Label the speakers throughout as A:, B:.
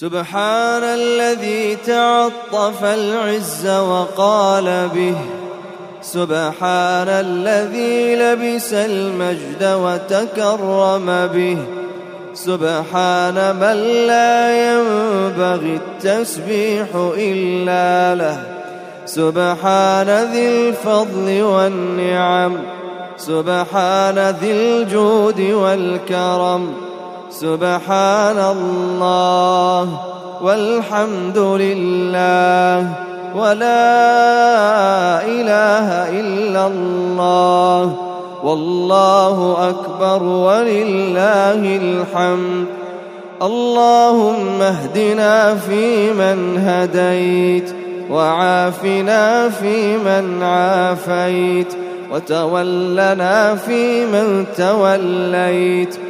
A: سبحان الذي تعطف العز وقال به. سبحان الذي لبس المجد وتكرم به. سبحان من لا ينبغي التسبيح إلا له. سبحان ذي الفضل والنعم. سبحان ذي الجود والكرم. سبحان الله والحمد لله ولا إله إلا الله والله أكبر ولله الحمد اللهم اهدنا فيمن هديت وعافنا فيمن عافيت وتولنا فيمن توليت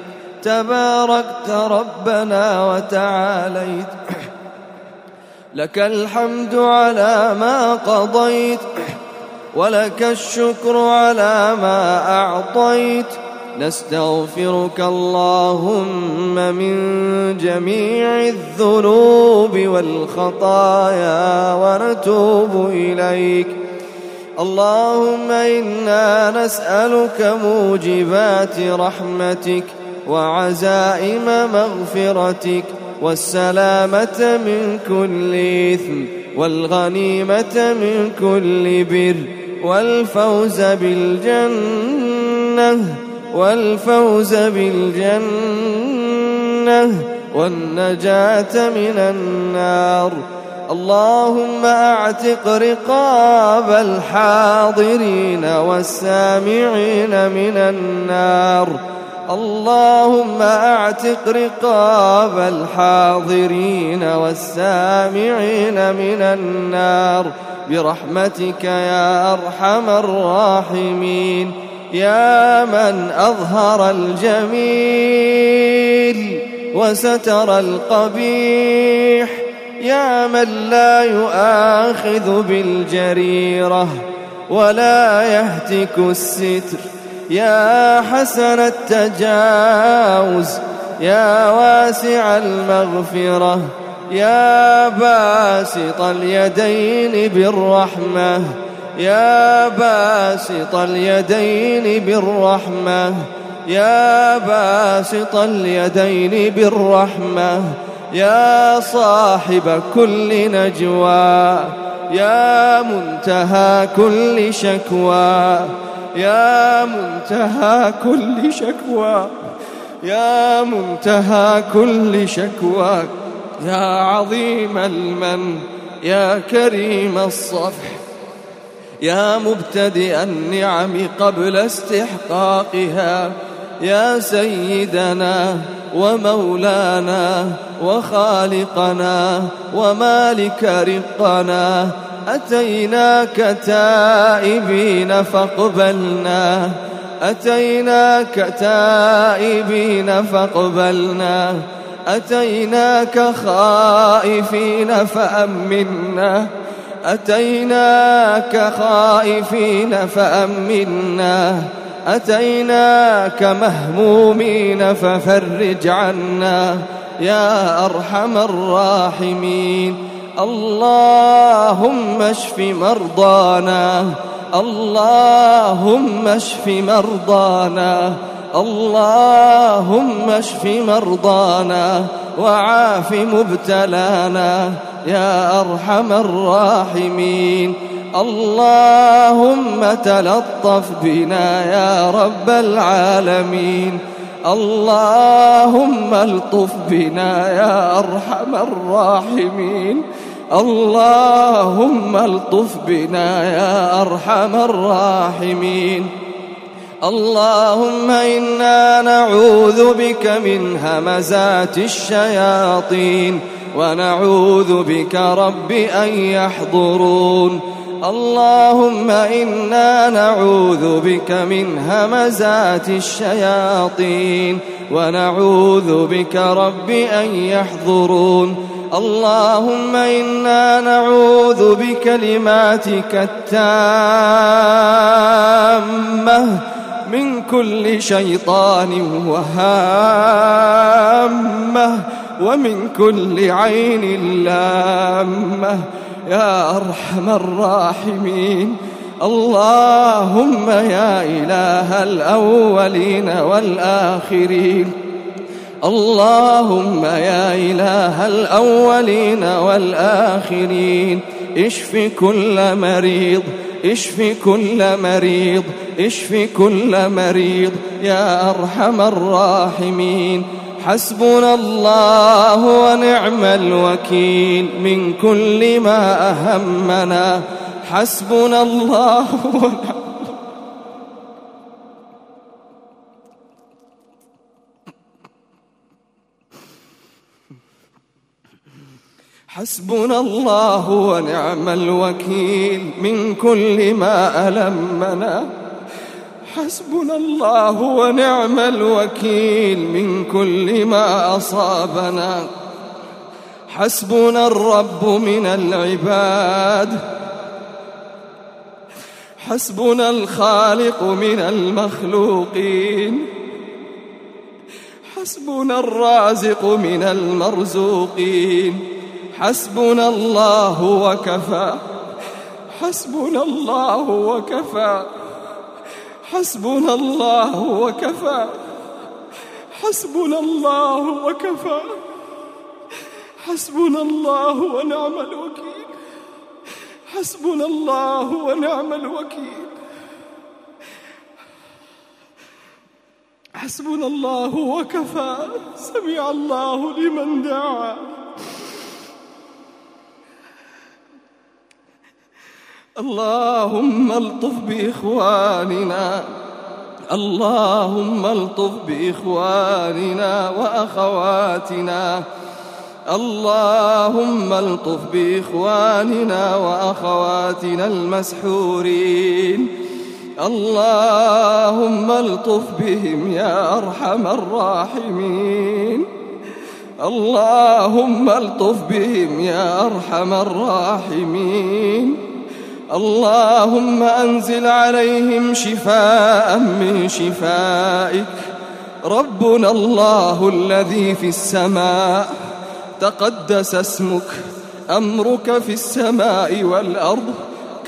A: تباركت ربنا وتعاليت. لك الحمد على ما قضيت ولك الشكر على ما أعطيت. نستغفرك اللهم من جميع الذنوب والخطايا ونتوب إليك. اللهم إنا نسألك موجبات رحمتك وعزائم مغفرتك والسلامة من كل إثم والغنيمة من كل بر والفوز بالجنة والفوز بالجنة والنجاة من النار اللهم أعتق رقاب الحاضرين والسامعين من النار اللهم اعتق رقاب الحاضرين والسامعين من النار برحمتك يا أرحم الراحمين يا من أظهر الجميل وستر القبيح يا من لا يؤاخذ بالجريرة ولا يهتك الستر يا حسن التجاوز يا واسع المغفرة يا باسط اليدين بالرحمة يا باسط اليدين بالرحمة يا باسط اليدين بالرحمة يا صاحب كل نجوى يا منتهى كل شكوى. يا منتهى كل شكوى يا منتهى كل شكوى يا عظيم المن يا كريم الصفح يا مبتدئ النعم قبل استحقاقها يا سيدنا ومولانا وخالقنا ومالك رقنا أتيناك تائبين فاقبلنا. أتيناك تائبين فاقبلنا. أتيناك خائفين فأمنا. أتيناك خائفين فأمنا. أتيناك مهمومين ففرج عنا. يا أرحم الراحمين. اللهم اشف مرضانا. اللهم اشف مرضانا. اللهم اشف مرضانا. وعاف مبتلانا. يا أرحم الراحمين. اللهم تلطف بنا يا رب العالمين. اللهم الطف بنا يا أرحم الراحمين. اللهم الطف بنا يا أرحم الراحمين. اللهم إنا نعوذ بك من همزات الشياطين ونعوذ بك رب أن يحضرون. اللهم إنا نعوذ بك من همزات الشياطين ونعوذ بك رب أن يحضرون. اللهم إنا نعوذ بكلماتك التامة من كل شيطان وهامة ومن كل عين لامة. يا أرحم الراحمين. اللهم يا إله الأولين والآخرين. اللهم يا إله الأولين والآخرين اشف كل مريض اشف كل مريض اشف كل مريض يا أرحم الراحمين. حسبنا الله ونعم الوكيل من كل ما أهمنا. حسبنا الله ونعم حسبنا الله ونعم الوكيل من كل ما ألمنا. حسبنا الله ونعم الوكيل من كل ما أصابنا. حسبنا الرب من العباد. حسبنا الخالق من المخلوقين. حسبنا الرازق من المرزوقين. حسبنا الله وكفى. حسبنا الله وكفى. حسبنا الله وكفى. حسبنا الله وكفى. حسبنا الله ونعم الوكيل. حسبنا الله ونعم الوكيل. حسبنا الله وكفى. سمع الله لمن دعا. اللهم الطف بإخواننا اللهم الطف بإخواننا وأخواتنا اللهم الطف بإخواننا وأخواتنا المسحورين اللهم الطف بهم يا أرحم الراحمين اللهم الطف بهم يا أرحم الراحمين. اللهم أنزل عليهم شفاء من شفائك. ربنا الله الذي في السماء. تقدس اسمك. أمرك في السماء والأرض.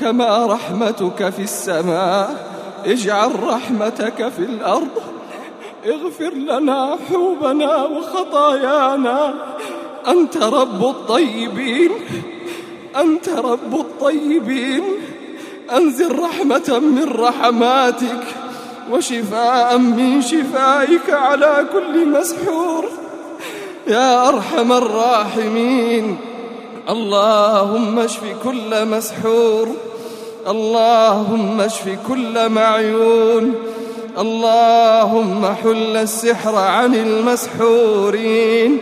A: كما رحمتك في السماء. اجعل رحمتك في الأرض. اغفر لنا حوبنا وخطايانا. أنت رب الطيبين. أنت رب الطيبين أنزل رحمة من رحماتك وشفاء من شفائك على كل مسحور. يا أرحم الراحمين اللهم اشف كل مسحور اللهم اشف كل معيون اللهم حل السحر عن المسحورين.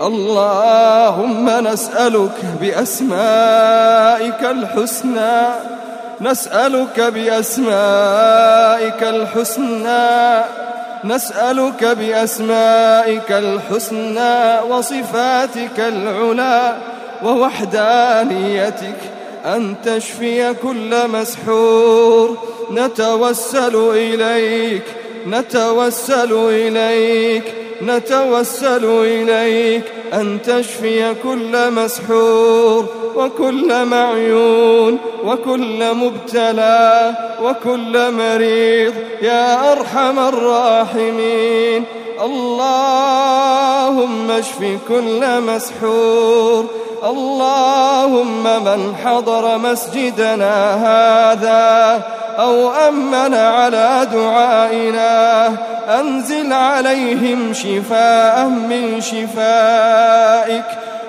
A: اللهم نسألك بأسمائك الحسنى نسألك بأسمائك الحسنى نسألك بأسمائك الحسنى وصفاتك العلى ووحدانيتك أن تشفي كل مسحور نتوسل إليك نتوسل إليك نتوسل إليك أن تشفي كل مسحور وكل معيون وكل مبتلى وكل مريض. يا أرحم الراحمين. اللهم اشف كل مسحور. اللهم من حضر مسجدنا هذا أو أمن على دعائنا أنزل عليهم شفاء من شفائك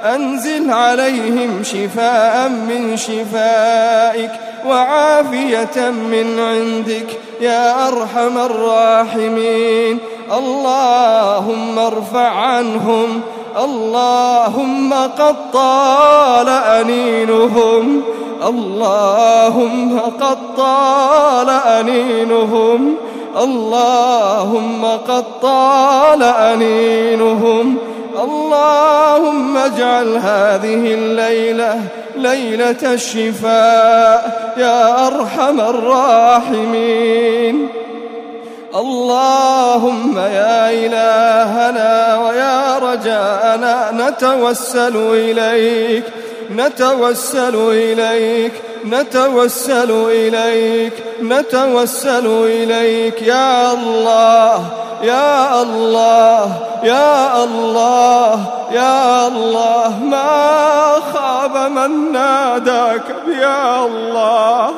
A: أنزل عليهم شفاء من شفائك وعافية من عندك يا أرحم الراحمين. اللهم ارفع عنهم اللهم قد طال أنينهم اللهم قد طال أنينهم اللهم قد طال أنينهم اللهم اجعل هذه الليلة ليلة الشفاء يا أرحم الراحمين. اللهم يا إلهنا ويا رجاءنا نتوسل إليك نتوسل إليك نتوسل إليك نتوسل إليك. يا الله يا الله يا الله يا الله ما خاب من ناداك يا الله.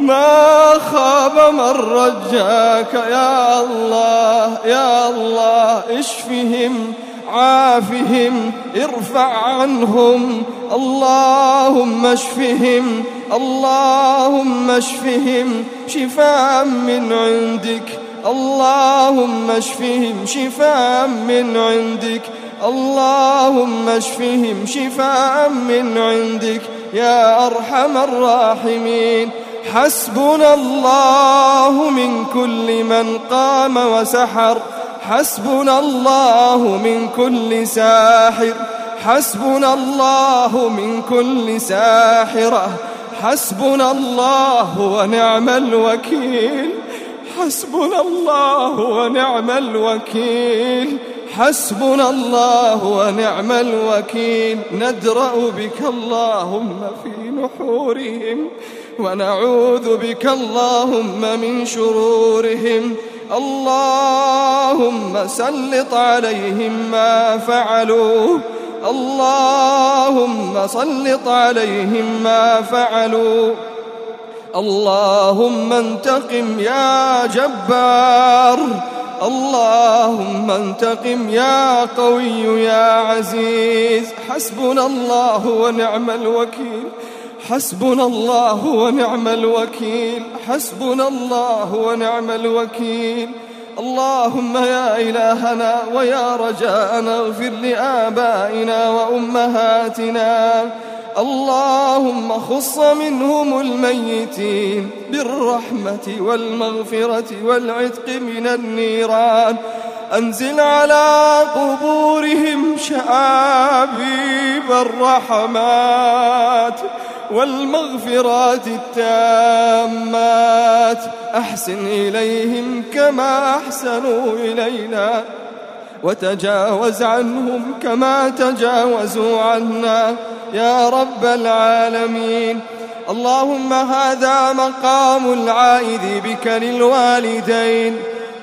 A: ما خاب من رجاك. يا الله يا الله اشفهم عافهم ارفع عنهم. اللهم اشفهم اللهم اشفهم شفاء من عندك. اللهم اشفهم شفاء من عندك. اللهم اشفهم شفاء من عندك. يا أرحم الراحمين. حسبنا الله من كل من قام وسحر. حسبنا الله من كل ساحر. حسبنا الله من كل ساحرة. حسبنا الله ونعم الوكيل. حسبنا الله ونعم الوكيل. حسبنا الله ونعم الوكيل. ندرأ بك اللهم في نحورهم. ونعوذ بك اللهم من شرورهم. اللهم سلط عليهم ما فعلوا. اللهم سلط عليهم ما فعلوا. اللهم انتقم يا جبار. اللهم انتقم يا قوي يا عزيز. حسبنا الله ونعم الوكيل. حسبنا الله ونعم الوكيل. حسبنا الله ونعم الوكيل. اللهم يا إلهنا ويا رجاءنا اغفر لآبائنا وأمهاتنا. اللهم خص منهم الميتين بالرحمة والمغفرة والعتق من النيران. أنزل على قبورهم شعابيب الرحمات. والمغفرات التامات. أحسن إليهم كما أحسنوا إلينا. وتجاوز عنهم كما تجاوزوا عنا. يا رب العالمين. اللهم هذا مقام العائد بك للوالدين.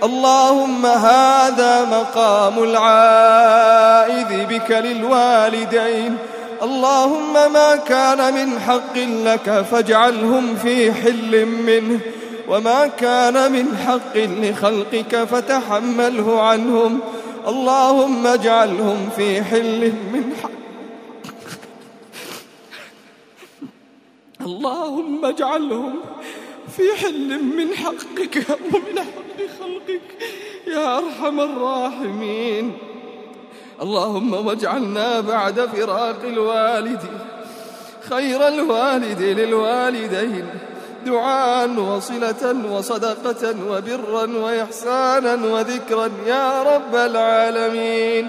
A: اللهم هذا مقام العائد بك للوالدين. اللهم ما كان من حق لك فاجعلهم في حل منه وما كان من حق لخلقك فتحمله عنهم اللهم اجعلهم في حل من حق اللهم اجعلهم في حل من حقك ومن حق خلقك يا أرحم الراحمين. اللهم واجعلنا بعد فراق الوالد خير الوالد للوالدين دعاء وصلة وصدقة وبرا وإحسانا وذكرا يا رب العالمين.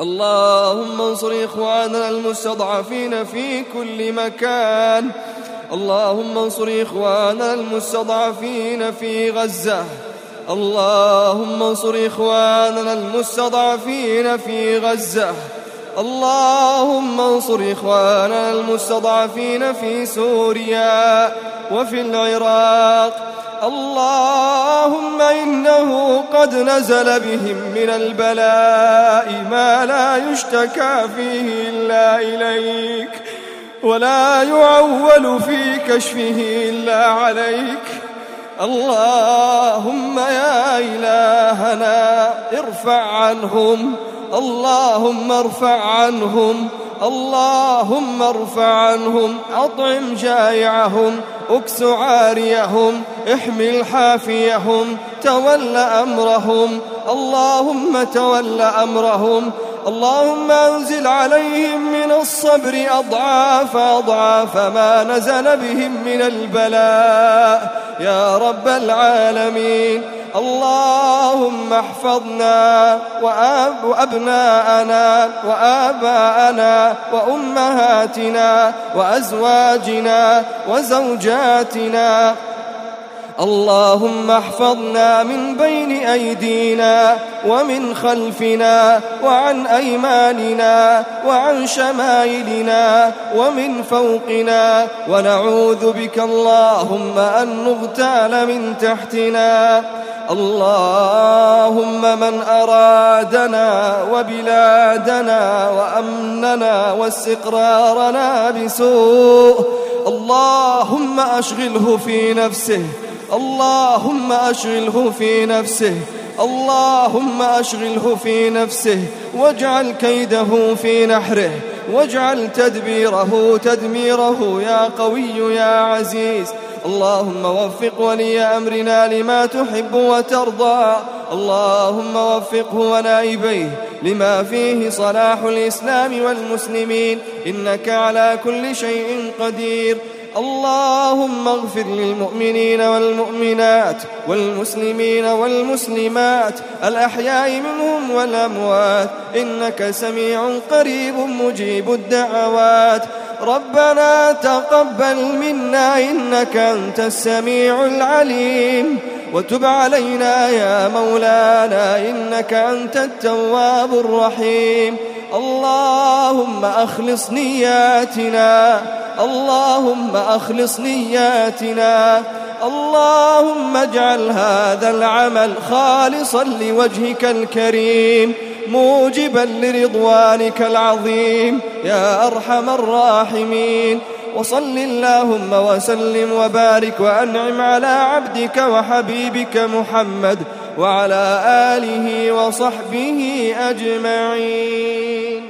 A: اللهم انصر إخواننا المستضعفين في كل مكان. اللهم انصر إخواننا المستضعفين في غزة. اللهم انصر إخواننا المستضعفين في غزة. اللهم انصر إخواننا المستضعفين في سوريا وفي العراق. اللهم إنه قد نزل بهم من البلاء ما لا يشتكى فيه إلا إليك ولا يعول في كشفه إلا عليك. اللهم يا إلهنا ارفع عنهم اللهم ارفع عنهم
B: اللهم ارفع عنهم أطعم جائعهم إكس عاريهم احمل حافيهم تول أمرهم اللهم تول أمرهم اللهم أنزل عليهم من الصبر أضعاف أضعاف ما نزل بهم من البلاء. يا رب العالمين اللهم احفظنا وأب وأبناءنا وآباءنا وأمهاتنا وأزواجنا وزوجاتنا اللهم احفظنا من بين أيدينا ومن خلفنا وعن أيماننا وعن شمائلنا ومن فوقنا ونعوذ بك اللهم أن نغتال من تحتنا اللهم من أرادنا وبلادنا وأمننا واستقرارنا بسوء اللهم أشغله في نفسه اللهم أشغله في نفسه اللهم أشغله في نفسه واجعل كيده في نحره واجعل تدبيره تدميره يا قوي يا عزيز. اللهم وفق ولي أمرنا لما تحب وترضى. اللهم وفقه ونائبيه لما فيه صلاح الإسلام والمسلمين. إنك على كل شيء قدير. اللهم اغفر للمؤمنين والمؤمنات والمسلمين والمسلمات الأحياء منهم والأموات إنك سميع قريب مجيب الدعوات ربنا تقبل منا إنك أنت السميع العليم وتب علينا يا مولانا إنك أنت التواب الرحيم اللهم أخلص نياتنا اللهم أخلص نياتنا. اللهم اجعل هذا العمل خالصا لوجهك الكريم موجبا لرضوانك العظيم. يا أرحم الراحمين. وصل اللهم وسلم وبارك وأنعم على عبدك وحبيبك محمد وعلى آله وصحبه أجمعين.